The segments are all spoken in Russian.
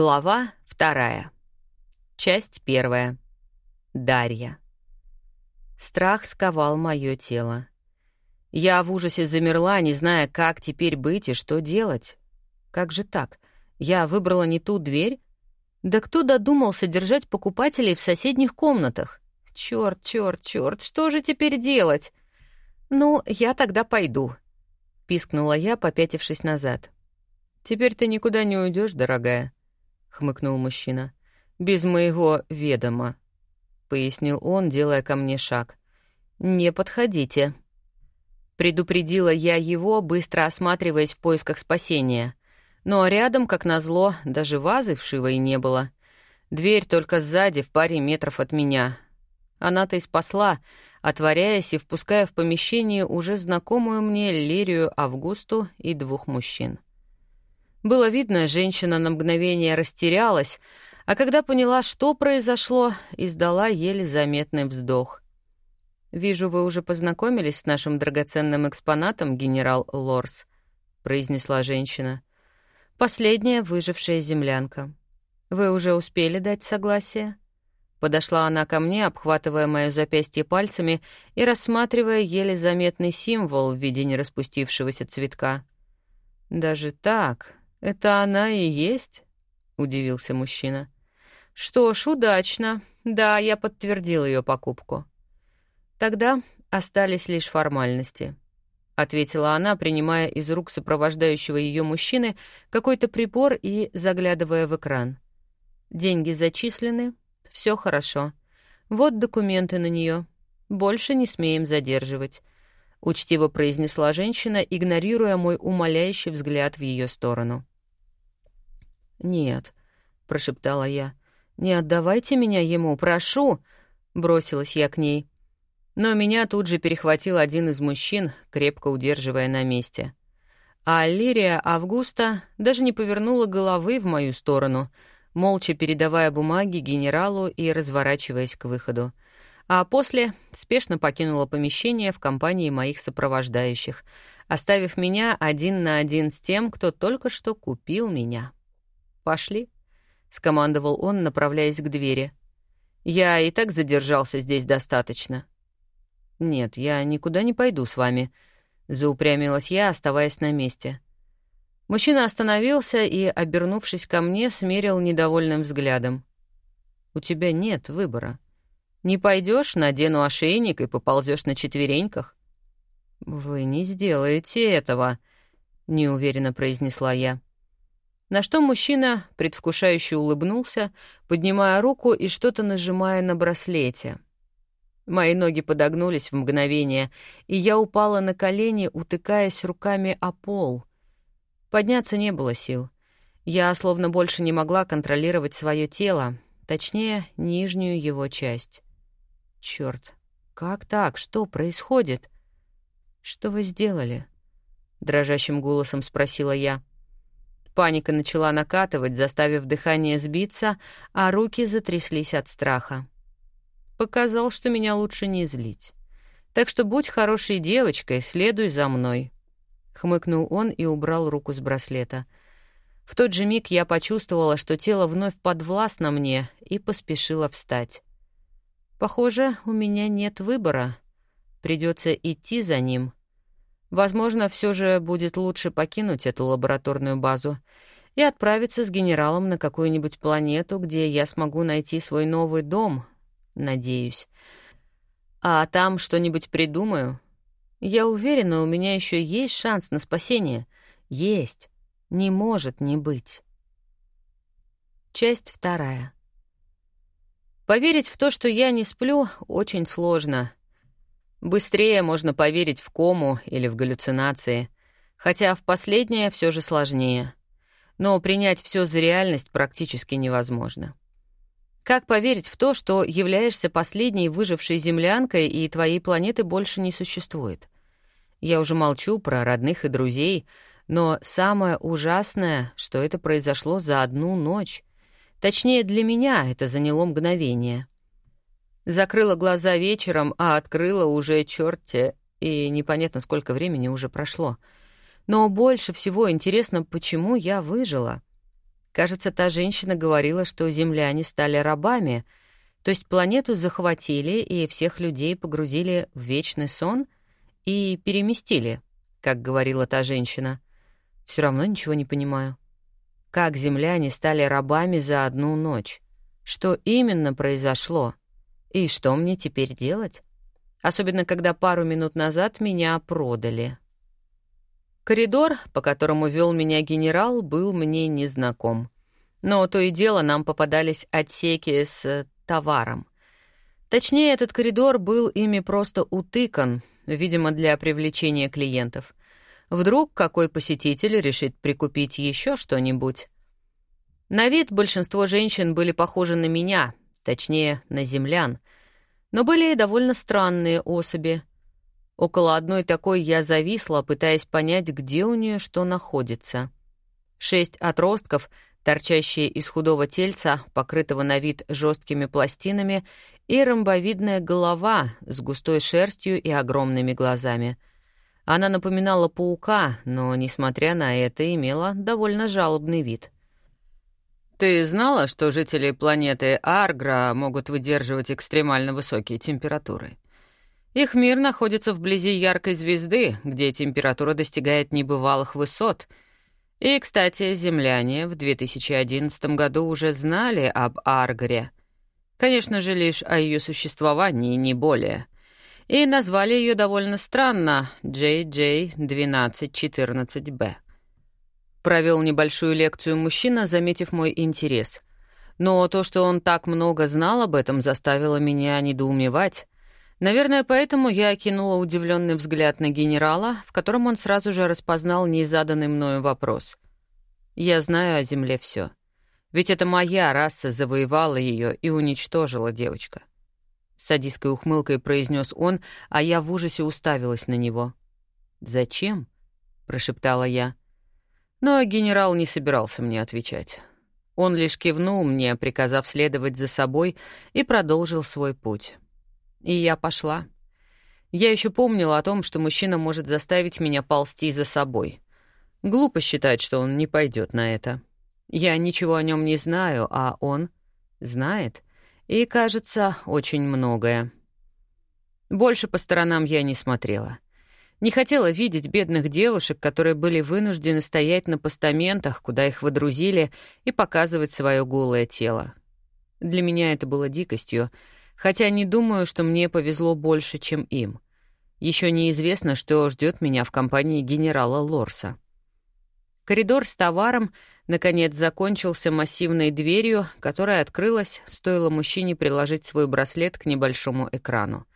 Глава вторая. Часть первая. Дарья. Страх сковал мое тело. Я в ужасе замерла, не зная, как теперь быть и что делать. Как же так? Я выбрала не ту дверь? Да кто додумался держать покупателей в соседних комнатах? Черт, черт, черт, что же теперь делать? Ну, я тогда пойду, пискнула я, попятившись назад. Теперь ты никуда не уйдешь, дорогая хмыкнул мужчина. «Без моего ведома», — пояснил он, делая ко мне шаг. «Не подходите». Предупредила я его, быстро осматриваясь в поисках спасения. Но рядом, как назло, даже вазы вшивой не было. Дверь только сзади, в паре метров от меня. Она-то и спасла, отворяясь и впуская в помещение уже знакомую мне Лирию Августу и двух мужчин. Было видно, женщина на мгновение растерялась, а когда поняла, что произошло, издала еле заметный вздох. «Вижу, вы уже познакомились с нашим драгоценным экспонатом, генерал Лорс», — произнесла женщина. «Последняя выжившая землянка. Вы уже успели дать согласие?» Подошла она ко мне, обхватывая моё запястье пальцами и рассматривая еле заметный символ в виде нераспустившегося цветка. «Даже так, «Это она и есть?» — удивился мужчина. «Что ж, удачно. Да, я подтвердил ее покупку». «Тогда остались лишь формальности», — ответила она, принимая из рук сопровождающего ее мужчины какой-то прибор и заглядывая в экран. «Деньги зачислены, все хорошо. Вот документы на нее. Больше не смеем задерживать. — учтиво произнесла женщина, игнорируя мой умоляющий взгляд в ее сторону. «Нет», — прошептала я, — «не отдавайте меня ему, прошу», — бросилась я к ней. Но меня тут же перехватил один из мужчин, крепко удерживая на месте. А Лирия Августа даже не повернула головы в мою сторону, молча передавая бумаги генералу и разворачиваясь к выходу а после спешно покинула помещение в компании моих сопровождающих, оставив меня один на один с тем, кто только что купил меня. «Пошли», — скомандовал он, направляясь к двери. «Я и так задержался здесь достаточно». «Нет, я никуда не пойду с вами», — заупрямилась я, оставаясь на месте. Мужчина остановился и, обернувшись ко мне, смерил недовольным взглядом. «У тебя нет выбора», не пойдешь, надену ошейник и поползешь на четвереньках. Вы не сделаете этого, неуверенно произнесла я. На что мужчина предвкушающе улыбнулся, поднимая руку и что-то нажимая на браслете. Мои ноги подогнулись в мгновение, и я упала на колени, утыкаясь руками о пол. Подняться не было сил. Я словно больше не могла контролировать свое тело, точнее, нижнюю его часть. Черт, как так? Что происходит? Что вы сделали? Дрожащим голосом спросила я. Паника начала накатывать, заставив дыхание сбиться, а руки затряслись от страха. Показал, что меня лучше не злить. Так что будь хорошей девочкой, следуй за мной. Хмыкнул он и убрал руку с браслета. В тот же миг я почувствовала, что тело вновь подвластно мне, и поспешила встать. Похоже, у меня нет выбора. Придется идти за ним. Возможно, все же будет лучше покинуть эту лабораторную базу и отправиться с генералом на какую-нибудь планету, где я смогу найти свой новый дом, надеюсь. А там что-нибудь придумаю. Я уверена, у меня еще есть шанс на спасение. Есть. Не может не быть. Часть вторая. Поверить в то, что я не сплю, очень сложно. Быстрее можно поверить в кому или в галлюцинации, хотя в последнее все же сложнее. Но принять все за реальность практически невозможно. Как поверить в то, что являешься последней выжившей землянкой и твоей планеты больше не существует? Я уже молчу про родных и друзей, но самое ужасное, что это произошло за одну ночь. Точнее, для меня это заняло мгновение. Закрыла глаза вечером, а открыла уже черте, и непонятно, сколько времени уже прошло. Но больше всего интересно, почему я выжила. Кажется, та женщина говорила, что земляне стали рабами, то есть планету захватили и всех людей погрузили в вечный сон и переместили, как говорила та женщина. Все равно ничего не понимаю. Как земляне стали рабами за одну ночь? Что именно произошло? И что мне теперь делать? Особенно, когда пару минут назад меня продали. Коридор, по которому вел меня генерал, был мне незнаком. Но то и дело нам попадались отсеки с э, товаром. Точнее, этот коридор был ими просто утыкан, видимо, для привлечения клиентов. Вдруг какой посетитель решит прикупить еще что-нибудь. На вид большинство женщин были похожи на меня, точнее, на землян, но были и довольно странные особи. Около одной такой я зависла, пытаясь понять, где у нее что находится. Шесть отростков, торчащие из худого тельца, покрытого на вид жесткими пластинами, и ромбовидная голова с густой шерстью и огромными глазами. Она напоминала паука, но, несмотря на это, имела довольно жалобный вид — ты знала, что жители планеты Аргра могут выдерживать экстремально высокие температуры? Их мир находится вблизи яркой звезды, где температура достигает небывалых высот. И, кстати, земляне в 2011 году уже знали об Аргре. Конечно же, лишь о ее существовании, не более. И назвали ее довольно странно — JJ-1214B. Провел небольшую лекцию мужчина, заметив мой интерес. Но то, что он так много знал об этом, заставило меня недоумевать. Наверное, поэтому я окинула удивленный взгляд на генерала, в котором он сразу же распознал незаданный мною вопрос. «Я знаю о Земле все. Ведь это моя раса завоевала ее и уничтожила девочка». Садистской ухмылкой произнес он, а я в ужасе уставилась на него. «Зачем?» — прошептала я. Но генерал не собирался мне отвечать. Он лишь кивнул мне, приказав следовать за собой, и продолжил свой путь. И я пошла. Я еще помнила о том, что мужчина может заставить меня ползти за собой. Глупо считать, что он не пойдет на это. Я ничего о нем не знаю, а он знает. И, кажется, очень многое. Больше по сторонам я не смотрела. Не хотела видеть бедных девушек, которые были вынуждены стоять на постаментах, куда их выдрузили, и показывать свое голое тело. Для меня это было дикостью, хотя не думаю, что мне повезло больше, чем им. Еще неизвестно, что ждет меня в компании генерала Лорса. Коридор с товаром, наконец, закончился массивной дверью, которая открылась, стоило мужчине приложить свой браслет к небольшому экрану.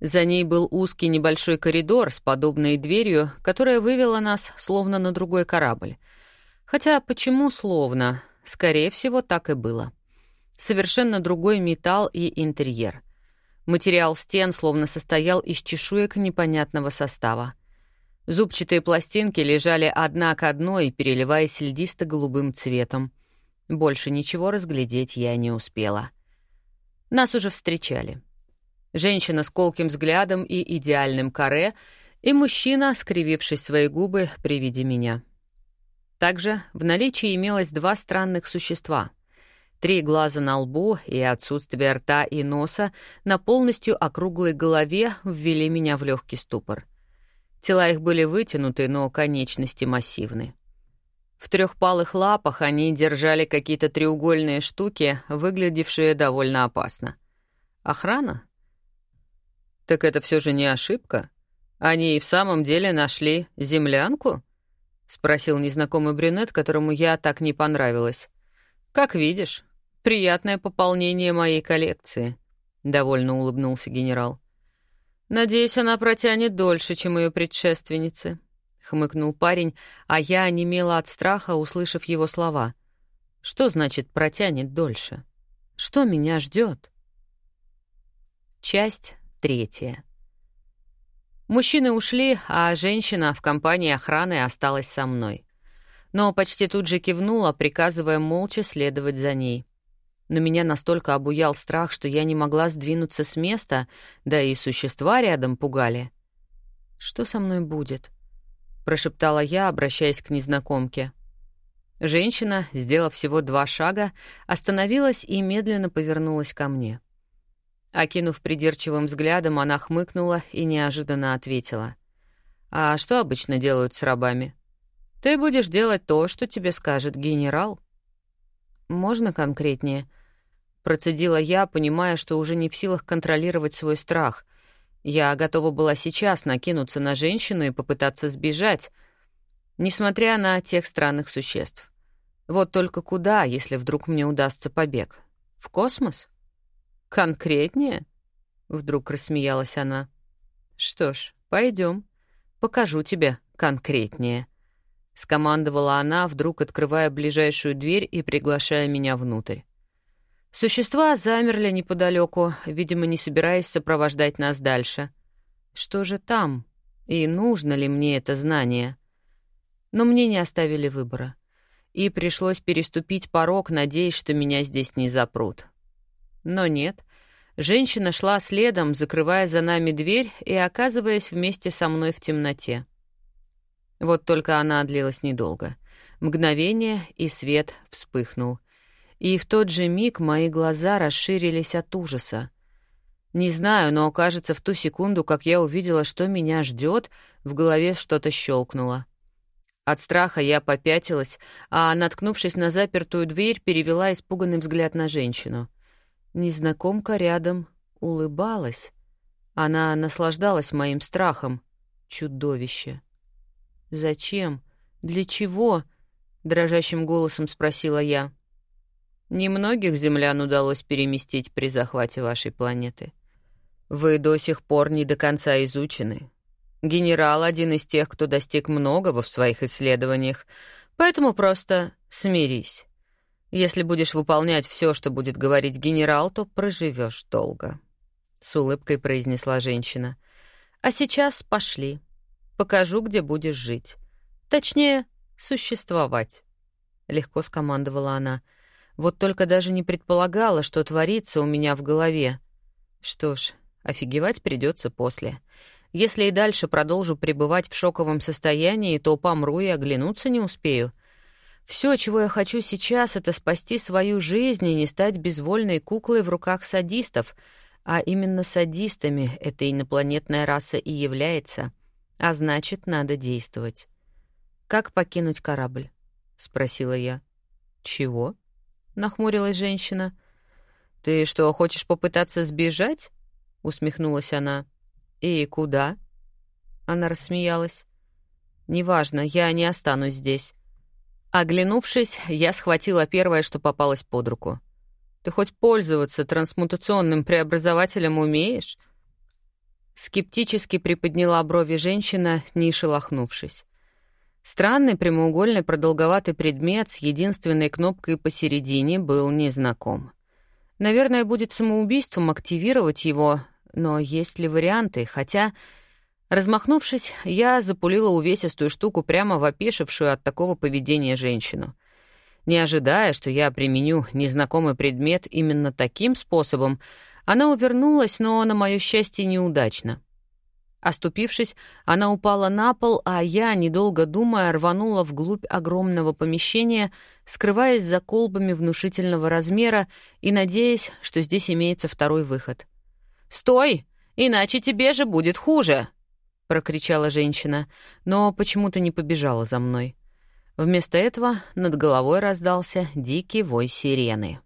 За ней был узкий небольшой коридор с подобной дверью, которая вывела нас словно на другой корабль. Хотя почему словно? Скорее всего, так и было. Совершенно другой металл и интерьер. Материал стен словно состоял из чешуек непонятного состава. Зубчатые пластинки лежали одна к одной, переливаясь льдисто-голубым цветом. Больше ничего разглядеть я не успела. Нас уже встречали — Женщина с колким взглядом и идеальным каре, и мужчина, скрививший свои губы при виде меня. Также в наличии имелось два странных существа. Три глаза на лбу и отсутствие рта и носа на полностью округлой голове ввели меня в легкий ступор. Тела их были вытянуты, но конечности массивны. В трехпалых лапах они держали какие-то треугольные штуки, выглядевшие довольно опасно. Охрана? «Так это все же не ошибка? Они и в самом деле нашли землянку?» — спросил незнакомый брюнет, которому я так не понравилась. «Как видишь, приятное пополнение моей коллекции», — довольно улыбнулся генерал. «Надеюсь, она протянет дольше, чем ее предшественницы», — хмыкнул парень, а я онемела от страха, услышав его слова. «Что значит «протянет дольше»? Что меня ждет? Часть третье. Мужчины ушли, а женщина в компании охраны осталась со мной. Но почти тут же кивнула, приказывая молча следовать за ней. Но меня настолько обуял страх, что я не могла сдвинуться с места, да и существа рядом пугали. «Что со мной будет?» — прошептала я, обращаясь к незнакомке. Женщина, сделав всего два шага, остановилась и медленно повернулась ко мне. Окинув придирчивым взглядом, она хмыкнула и неожиданно ответила. «А что обычно делают с рабами?» «Ты будешь делать то, что тебе скажет генерал». «Можно конкретнее?» Процедила я, понимая, что уже не в силах контролировать свой страх. Я готова была сейчас накинуться на женщину и попытаться сбежать, несмотря на тех странных существ. Вот только куда, если вдруг мне удастся побег? В космос? Конкретнее? Вдруг рассмеялась она. Что ж, пойдем, покажу тебе конкретнее. Скомандовала она, вдруг открывая ближайшую дверь и приглашая меня внутрь. Существа замерли неподалеку, видимо, не собираясь сопровождать нас дальше. Что же там? И нужно ли мне это знание? Но мне не оставили выбора. И пришлось переступить порог, надеясь, что меня здесь не запрут. Но нет. Женщина шла следом, закрывая за нами дверь и оказываясь вместе со мной в темноте. Вот только она длилась недолго. Мгновение, и свет вспыхнул и в тот же миг мои глаза расширились от ужаса. Не знаю, но, кажется, в ту секунду, как я увидела, что меня ждет, в голове что-то щелкнуло. От страха я попятилась, а, наткнувшись на запертую дверь, перевела испуганный взгляд на женщину. Незнакомка рядом улыбалась. Она наслаждалась моим страхом. Чудовище. «Зачем? Для чего?» — дрожащим голосом спросила я. Немногих землян удалось переместить при захвате вашей планеты. Вы до сих пор не до конца изучены. Генерал — один из тех, кто достиг многого в своих исследованиях, поэтому просто смирись. Если будешь выполнять все, что будет говорить генерал, то проживешь долго», — с улыбкой произнесла женщина. «А сейчас пошли. Покажу, где будешь жить. Точнее, существовать», — легко скомандовала она. — вот только даже не предполагала, что творится у меня в голове. Что ж, офигевать придется после. Если и дальше продолжу пребывать в шоковом состоянии, то помру и оглянуться не успею. Все, чего я хочу сейчас, это спасти свою жизнь и не стать безвольной куклой в руках садистов. А именно садистами эта инопланетная раса и является. А значит, надо действовать. «Как покинуть корабль?» — спросила я. «Чего?» — нахмурилась женщина. «Ты что, хочешь попытаться сбежать?» — усмехнулась она. «И куда?» Она рассмеялась. «Неважно, я не останусь здесь». Оглянувшись, я схватила первое, что попалось под руку. «Ты хоть пользоваться трансмутационным преобразователем умеешь?» Скептически приподняла брови женщина, не шелохнувшись. Странный прямоугольный продолговатый предмет с единственной кнопкой посередине был незнаком. Наверное, будет самоубийством активировать его, но есть ли варианты? Хотя, размахнувшись, я запулила увесистую штуку прямо в опешившую от такого поведения женщину. Не ожидая, что я применю незнакомый предмет именно таким способом, она увернулась, но, на мое счастье, неудачно. Оступившись, она упала на пол, а я, недолго думая, рванула вглубь огромного помещения, скрываясь за колбами внушительного размера и надеясь, что здесь имеется второй выход. «Стой! Иначе тебе же будет хуже!» — прокричала женщина, но почему-то не побежала за мной. Вместо этого над головой раздался дикий вой сирены.